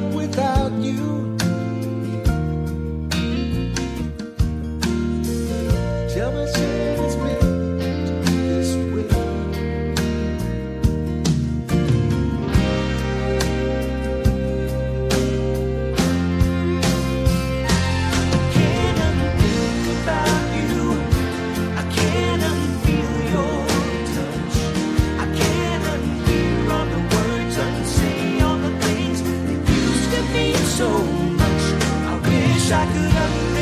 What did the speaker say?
up without you. Tell me. so much. I wish I could